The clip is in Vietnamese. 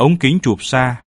ống kính chụp xa.